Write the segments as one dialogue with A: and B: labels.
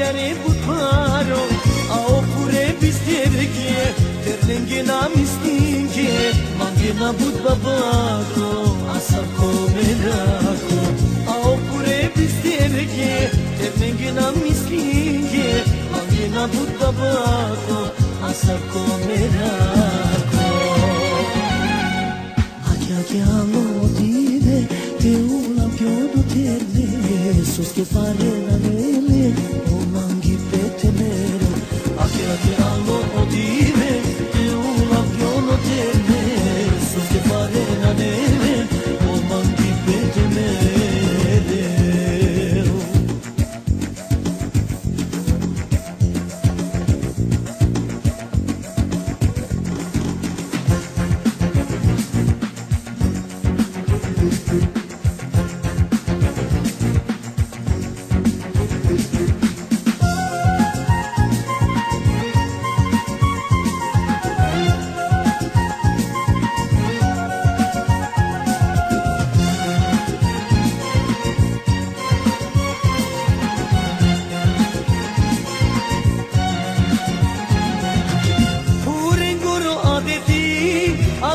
A: iare butmaro a opure bistergie terlengena mistinge mangena but babako asako merako a opure bistergie terlengena mistinge mangena but babako asako merako Chiamo motive te una chiodo terne sos che fare la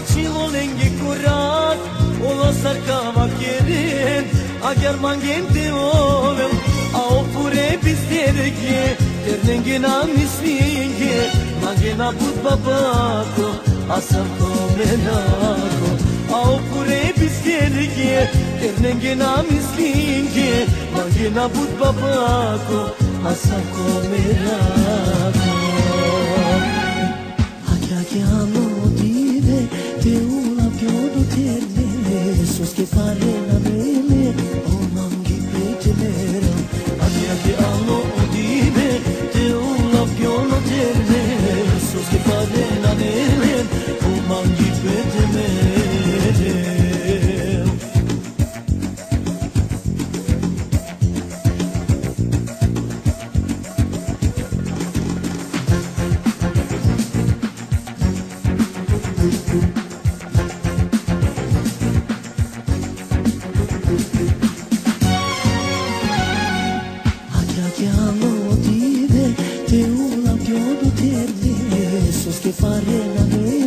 A: Açilo lengi kurat Ola sarkama kerin Agar mangente ovel A opure bisterge Ternengena mislinge Mangena put babako Asako menako A opure bisterge Ternengena mislinge Mangena put babako Asako menako Chiamo motive motive te una chiodo terne sos che fare la mele